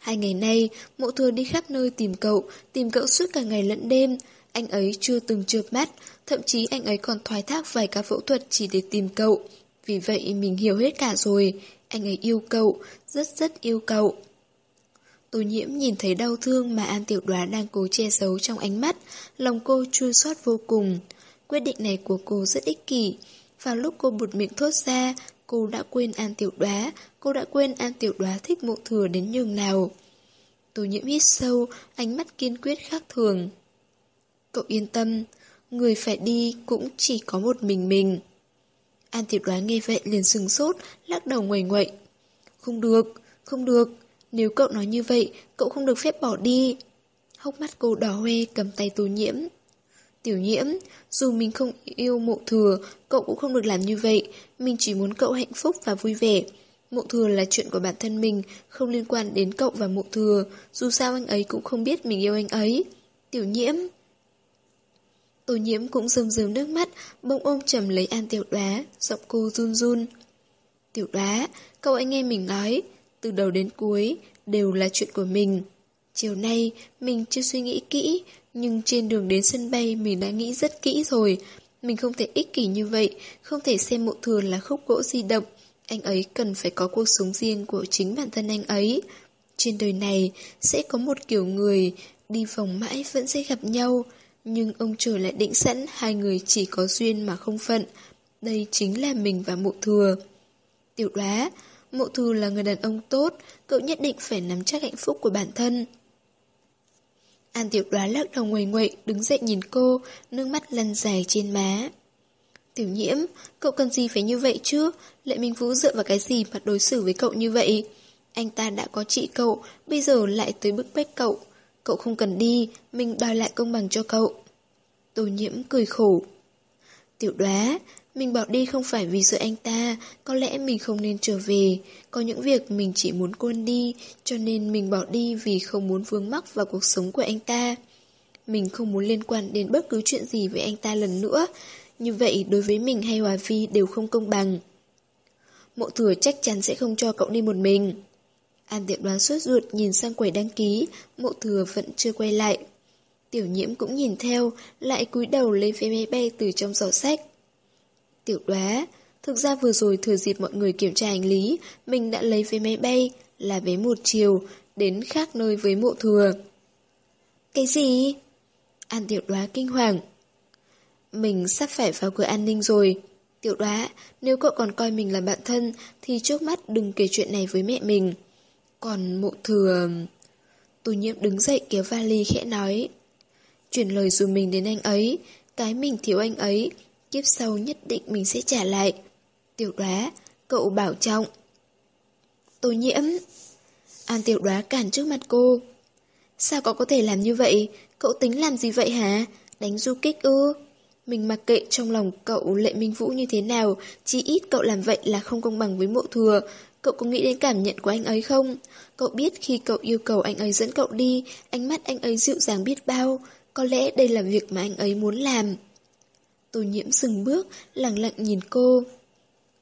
Hai ngày nay, mộ thừa đi khắp nơi tìm cậu, tìm cậu suốt cả ngày lẫn đêm. Anh ấy chưa từng chợp mắt, thậm chí anh ấy còn thoái thác vài ca phẫu thuật chỉ để tìm cậu. Vì vậy mình hiểu hết cả rồi, anh ấy yêu cậu, rất rất yêu cậu. Tô nhiễm nhìn thấy đau thương mà An Tiểu Đoá đang cố che giấu trong ánh mắt, lòng cô chua xót vô cùng. Quyết định này của cô rất ích kỷ. Vào lúc cô bụt miệng thốt ra, Cô đã quên An Tiểu Đoá, cô đã quên An Tiểu Đoá thích mộ thừa đến nhường nào. Tô nhiễm hít sâu, ánh mắt kiên quyết khác thường. Cậu yên tâm, người phải đi cũng chỉ có một mình mình. An Tiểu đoán nghe vậy liền sừng sốt, lắc đầu ngoầy ngoậy. Không được, không được, nếu cậu nói như vậy, cậu không được phép bỏ đi. Hốc mắt cô đỏ hoe cầm tay tô nhiễm. Tiểu nhiễm, dù mình không yêu mộ thừa, cậu cũng không được làm như vậy. Mình chỉ muốn cậu hạnh phúc và vui vẻ. Mộ thừa là chuyện của bản thân mình, không liên quan đến cậu và mộ thừa. Dù sao anh ấy cũng không biết mình yêu anh ấy. Tiểu nhiễm... Tô nhiễm cũng rơm rơm nước mắt, bỗng ôm chầm lấy an tiểu đoá, giọng cô run run. Tiểu đoá, cậu anh nghe mình nói, từ đầu đến cuối, đều là chuyện của mình. Chiều nay, mình chưa suy nghĩ kỹ, nhưng trên đường đến sân bay mình đã nghĩ rất kỹ rồi. Mình không thể ích kỷ như vậy, không thể xem mộ thường là khúc gỗ di động. Anh ấy cần phải có cuộc sống riêng của chính bản thân anh ấy. Trên đời này sẽ có một kiểu người đi vòng mãi vẫn sẽ gặp nhau, nhưng ông trời lại định sẵn hai người chỉ có duyên mà không phận. Đây chính là mình và mộ thừa. Tiểu đoá, Mộ thừa là người đàn ông tốt, cậu nhất định phải nắm chắc hạnh phúc của bản thân. An Tiểu Đoá lắc đầu ngoài nguậy, đứng dậy nhìn cô, nước mắt lăn dài trên má. Tiểu nhiễm, cậu cần gì phải như vậy chứ? Lệ Minh Vũ dựa vào cái gì mà đối xử với cậu như vậy? Anh ta đã có trị cậu, bây giờ lại tới bức bách cậu. Cậu không cần đi, mình đòi lại công bằng cho cậu. Tô nhiễm cười khổ. Tiểu đoá, mình bỏ đi không phải vì sợ anh ta, có lẽ mình không nên trở về. Có những việc mình chỉ muốn quên đi, cho nên mình bỏ đi vì không muốn vướng mắc vào cuộc sống của anh ta. Mình không muốn liên quan đến bất cứ chuyện gì với anh ta lần nữa. Như vậy đối với mình hay Hòa Vi đều không công bằng. Mộ thừa chắc chắn sẽ không cho cậu đi một mình. An tiệm đoán suốt ruột nhìn sang quầy đăng ký, mộ thừa vẫn chưa quay lại. Tiểu nhiễm cũng nhìn theo, lại cúi đầu lấy vé máy bay từ trong giỏ sách. Tiểu đoá, thực ra vừa rồi thừa dịp mọi người kiểm tra hành lý, mình đã lấy vé máy bay, là vé một chiều, đến khác nơi với mộ thừa. Cái gì? An tiểu đoá kinh hoàng. Mình sắp phải vào cửa an ninh rồi. Tiểu đoá, nếu cậu còn coi mình là bạn thân, thì trước mắt đừng kể chuyện này với mẹ mình. Còn mộ thừa... Tô nhiễm đứng dậy kéo vali khẽ nói. Chuyển lời dù mình đến anh ấy, cái mình thiếu anh ấy, kiếp sau nhất định mình sẽ trả lại. Tiểu đoá, cậu bảo trọng. Tô nhiễm. An tiểu đoá cản trước mặt cô. Sao cậu có thể làm như vậy? Cậu tính làm gì vậy hả? Đánh du kích ư? Mình mặc kệ trong lòng cậu lệ minh vũ như thế nào, chỉ ít cậu làm vậy là không công bằng với mộ thừa. Cậu có nghĩ đến cảm nhận của anh ấy không? Cậu biết khi cậu yêu cầu anh ấy dẫn cậu đi, ánh mắt anh ấy dịu dàng biết bao. Có lẽ đây là việc mà anh ấy muốn làm. Tô nhiễm dừng bước, lặng lặng nhìn cô.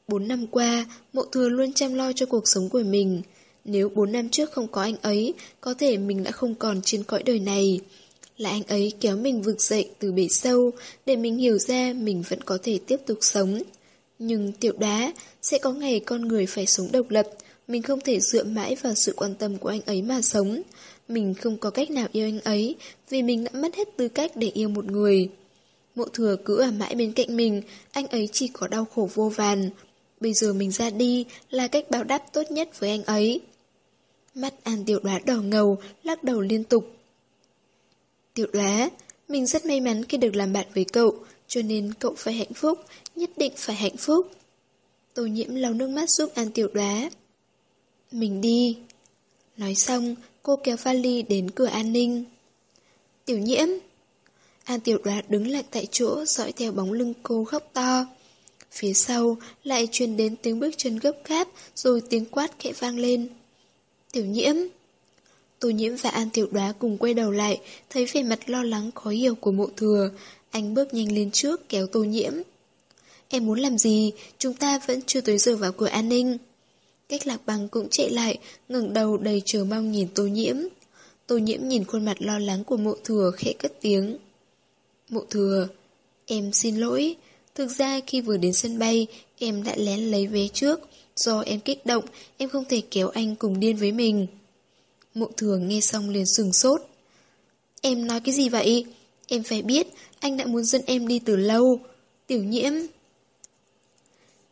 Bốn năm qua, mộ thừa luôn chăm lo cho cuộc sống của mình. Nếu bốn năm trước không có anh ấy, có thể mình đã không còn trên cõi đời này. Là anh ấy kéo mình vực dậy từ bể sâu, để mình hiểu ra mình vẫn có thể tiếp tục sống. Nhưng tiểu đá, sẽ có ngày con người phải sống độc lập, mình không thể dựa mãi vào sự quan tâm của anh ấy mà sống. Mình không có cách nào yêu anh ấy, vì mình đã mất hết tư cách để yêu một người. Mộ thừa cứ ở mãi bên cạnh mình, anh ấy chỉ có đau khổ vô vàn. Bây giờ mình ra đi là cách báo đáp tốt nhất với anh ấy. Mắt An Tiểu Đoá đỏ ngầu, lắc đầu liên tục. Tiểu Đoá, mình rất may mắn khi được làm bạn với cậu, cho nên cậu phải hạnh phúc, nhất định phải hạnh phúc. Tô nhiễm lau nước mắt giúp An Tiểu Đoá. Mình đi. Nói xong, cô kéo vali đến cửa an ninh. Tiểu nhiễm. An Tiểu Đoá đứng lại tại chỗ dõi theo bóng lưng cô khóc to. Phía sau lại truyền đến tiếng bước chân gấp gáp rồi tiếng quát khẽ vang lên. Tiểu nhiễm. Tô nhiễm và An Tiểu Đoá cùng quay đầu lại, thấy vẻ mặt lo lắng khó hiểu của mộ thừa. Anh bước nhanh lên trước kéo tô nhiễm. Em muốn làm gì? Chúng ta vẫn chưa tới giờ vào cửa an ninh. Cách lạc bằng cũng chạy lại, ngẩng đầu đầy chờ mong nhìn tô nhiễm. Tô nhiễm nhìn khuôn mặt lo lắng của mộ thừa khẽ cất tiếng. Mộ thừa, em xin lỗi. Thực ra khi vừa đến sân bay, em đã lén lấy vé trước. Do em kích động, em không thể kéo anh cùng điên với mình. Mộ thừa nghe xong liền sừng sốt. Em nói cái gì vậy? Em phải biết, anh đã muốn dẫn em đi từ lâu. Tiểu nhiễm...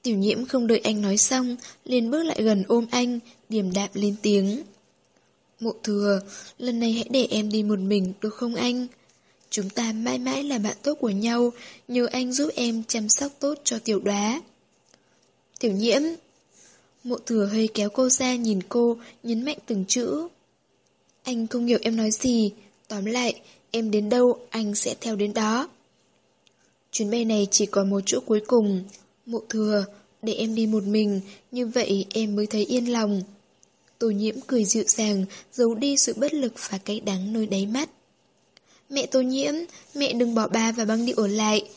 Tiểu nhiễm không đợi anh nói xong, liền bước lại gần ôm anh, điềm đạm lên tiếng. Mộ thừa, lần này hãy để em đi một mình, được không anh? Chúng ta mãi mãi là bạn tốt của nhau, nhờ anh giúp em chăm sóc tốt cho tiểu đoá. Tiểu nhiễm Mộ thừa hơi kéo cô ra nhìn cô, nhấn mạnh từng chữ. Anh không hiểu em nói gì, tóm lại, em đến đâu anh sẽ theo đến đó. Chuyến bay này chỉ còn một chỗ cuối cùng, Mộ thừa, để em đi một mình, như vậy em mới thấy yên lòng. Tô nhiễm cười dịu dàng, giấu đi sự bất lực và cay đắng nơi đáy mắt. Mẹ tô nhiễm, mẹ đừng bỏ ba và băng đi ở lại.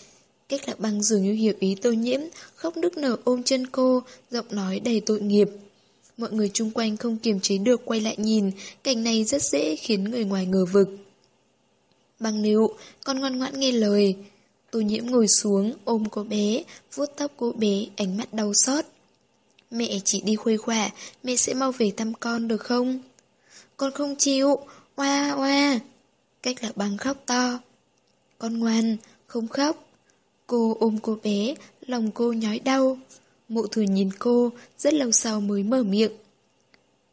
Cách lạc băng dường như hiểu ý tô nhiễm, khóc nức nở ôm chân cô, giọng nói đầy tội nghiệp. Mọi người chung quanh không kiềm chế được quay lại nhìn, cảnh này rất dễ khiến người ngoài ngờ vực bằng nịu, con ngoan ngoãn nghe lời. Tô nhiễm ngồi xuống, ôm cô bé, vuốt tóc cô bé, ánh mắt đau xót. Mẹ chỉ đi khuây khỏa, mẹ sẽ mau về thăm con được không? Con không chịu, oa oa. Cách lạc băng khóc to. Con ngoan, không khóc. Cô ôm cô bé, lòng cô nhói đau. Mộ thừa nhìn cô, rất lâu sau mới mở miệng.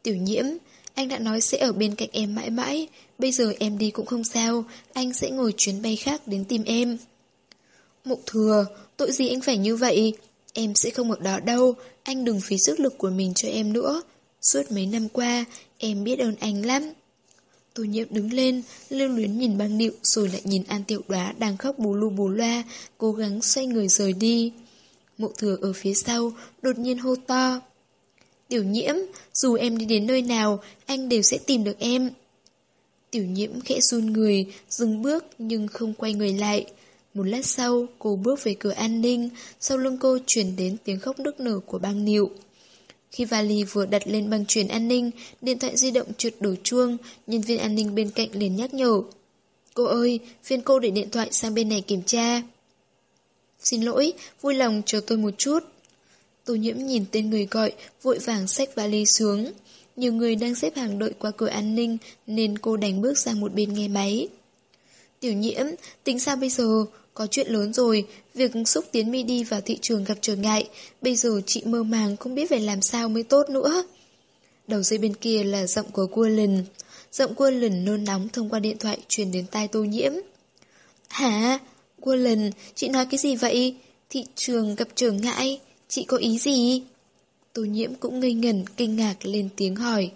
Tiểu nhiễm, anh đã nói sẽ ở bên cạnh em mãi mãi, bây giờ em đi cũng không sao, anh sẽ ngồi chuyến bay khác đến tìm em. Mộ thừa, tội gì anh phải như vậy? Em sẽ không ở đó đâu, anh đừng phí sức lực của mình cho em nữa. Suốt mấy năm qua, em biết ơn anh lắm. Tô nhiễm đứng lên, lưu luyến nhìn băng điệu rồi lại nhìn An Tiểu Đoá đang khóc bù lu bù loa, cố gắng xoay người rời đi. Mộ thừa ở phía sau, đột nhiên hô to. Tiểu nhiễm, dù em đi đến nơi nào, anh đều sẽ tìm được em. Tiểu nhiễm khẽ run người, dừng bước nhưng không quay người lại. Một lát sau, cô bước về cửa an ninh, sau lưng cô chuyển đến tiếng khóc nức nở của băng niệu. Khi vali vừa đặt lên băng truyền an ninh, điện thoại di động trượt đổ chuông, nhân viên an ninh bên cạnh liền nhắc nhở. Cô ơi, phiên cô để điện thoại sang bên này kiểm tra. Xin lỗi, vui lòng chờ tôi một chút. Tô nhiễm nhìn tên người gọi, vội vàng xách vali xuống. Nhiều người đang xếp hàng đợi qua cửa an ninh, nên cô đành bước sang một bên nghe máy. Tiểu nhiễm, tính sao bây giờ? Có chuyện lớn rồi, việc xúc tiến mi đi vào thị trường gặp trở ngại, bây giờ chị mơ màng không biết phải làm sao mới tốt nữa. Đầu dây bên kia là giọng của Cua Lần, Giọng Cua Lần nôn nóng thông qua điện thoại truyền đến tai tô nhiễm. Hả? Cua Lần, chị nói cái gì vậy? Thị trường gặp trở ngại, chị có ý gì? Tô nhiễm cũng ngây ngẩn, kinh ngạc lên tiếng hỏi.